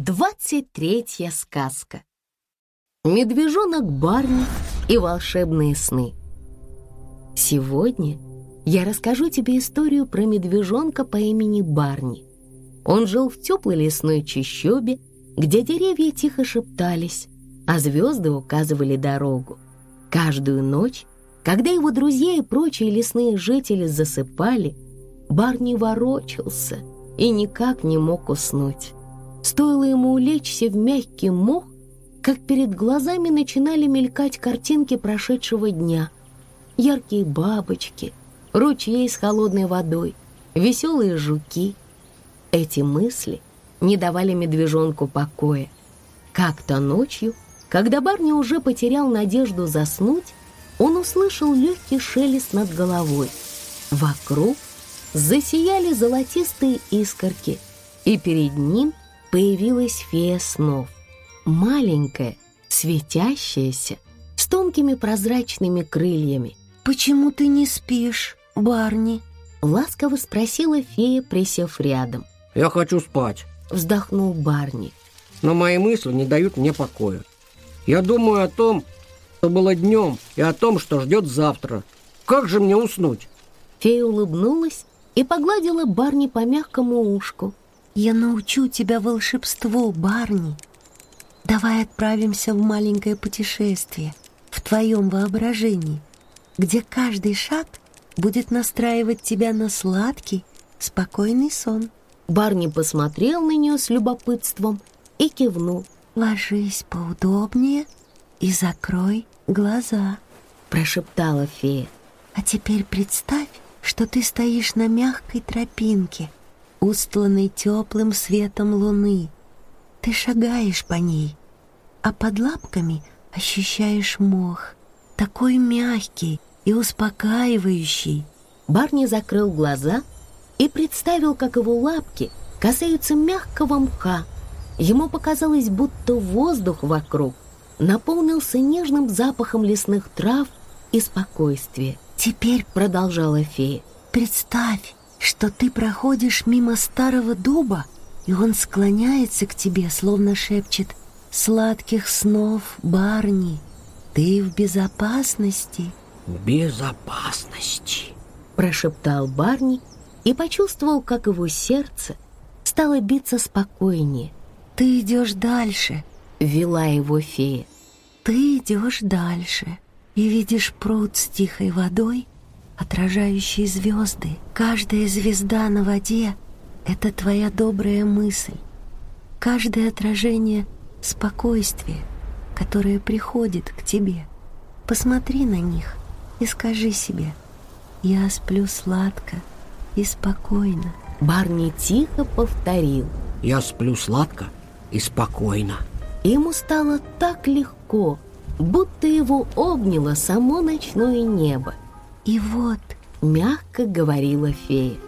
Двадцать третья сказка. Медвежонок Барни и волшебные сны. Сегодня я расскажу тебе историю про медвежонка по имени Барни. Он жил в теплой лесной чащобе, где деревья тихо шептались, а звезды указывали дорогу. Каждую ночь, когда его друзья и прочие лесные жители засыпали, Барни ворочался и никак не мог уснуть. Стоило ему улечься в мягкий мох, как перед глазами начинали мелькать картинки прошедшего дня. Яркие бабочки, ручьи с холодной водой, веселые жуки. Эти мысли не давали медвежонку покоя. Как-то ночью, когда Барни уже потерял надежду заснуть, он услышал легкий шелест над головой. Вокруг засияли золотистые искорки, и перед ним — появилась фея снов. Маленькая, светящаяся, с тонкими прозрачными крыльями. «Почему ты не спишь, Барни?» Ласково спросила фея, присев рядом. «Я хочу спать», — вздохнул Барни. «Но мои мысли не дают мне покоя. Я думаю о том, что было днем, и о том, что ждет завтра. Как же мне уснуть?» Фея улыбнулась и погладила Барни по мягкому ушку, я научу тебя волшебству, Барни. Давай отправимся в маленькое путешествие в твоем воображении, где каждый шаг будет настраивать тебя на сладкий, спокойный сон. Барни посмотрел на нее с любопытством и кивнул. «Ложись поудобнее и закрой глаза», — прошептала фея. «А теперь представь, что ты стоишь на мягкой тропинке — устланный теплым светом луны. Ты шагаешь по ней, а под лапками ощущаешь мох, такой мягкий и успокаивающий. Барни закрыл глаза и представил, как его лапки касаются мягкого мха. Ему показалось, будто воздух вокруг наполнился нежным запахом лесных трав и спокойствия. «Теперь», — продолжала фея, — «представь, что ты проходишь мимо старого дуба, и он склоняется к тебе, словно шепчет «Сладких снов, Барни, ты в безопасности». «В безопасности», — прошептал Барни и почувствовал, как его сердце стало биться спокойнее. «Ты идешь дальше», — вела его фея. «Ты идешь дальше и видишь пруд с тихой водой, отражающие звезды. Каждая звезда на воде — это твоя добрая мысль. Каждое отражение — спокойствие, которое приходит к тебе. Посмотри на них и скажи себе «Я сплю сладко и спокойно». Барни тихо повторил «Я сплю сладко и спокойно». Ему стало так легко, будто его обняло само ночное небо. И вот, мягко говорила фея,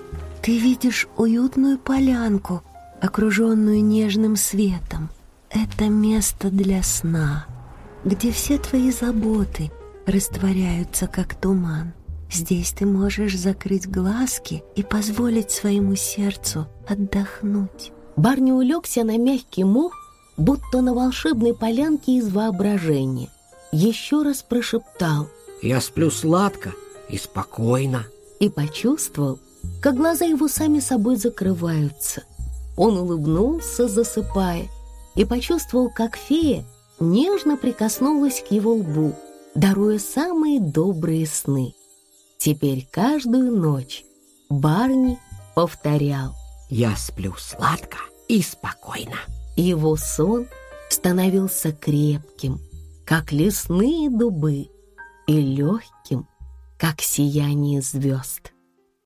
ты видишь уютную полянку, окруженную нежным светом. Это место для сна, где все твои заботы растворяются, как туман. Здесь ты можешь закрыть глазки и позволить своему сердцу отдохнуть. Барни улегся на мягкий мох, будто на волшебной полянке из воображения. Еще раз прошептал «Я сплю сладко и спокойно. И почувствовал, как глаза его сами собой закрываются. Он улыбнулся, засыпая, и почувствовал, как фея нежно прикоснулась к его лбу, даруя самые добрые сны. Теперь каждую ночь Барни повторял «Я сплю сладко и спокойно». Его сон становился крепким, как лесные дубы, и легким, как сияние звезд.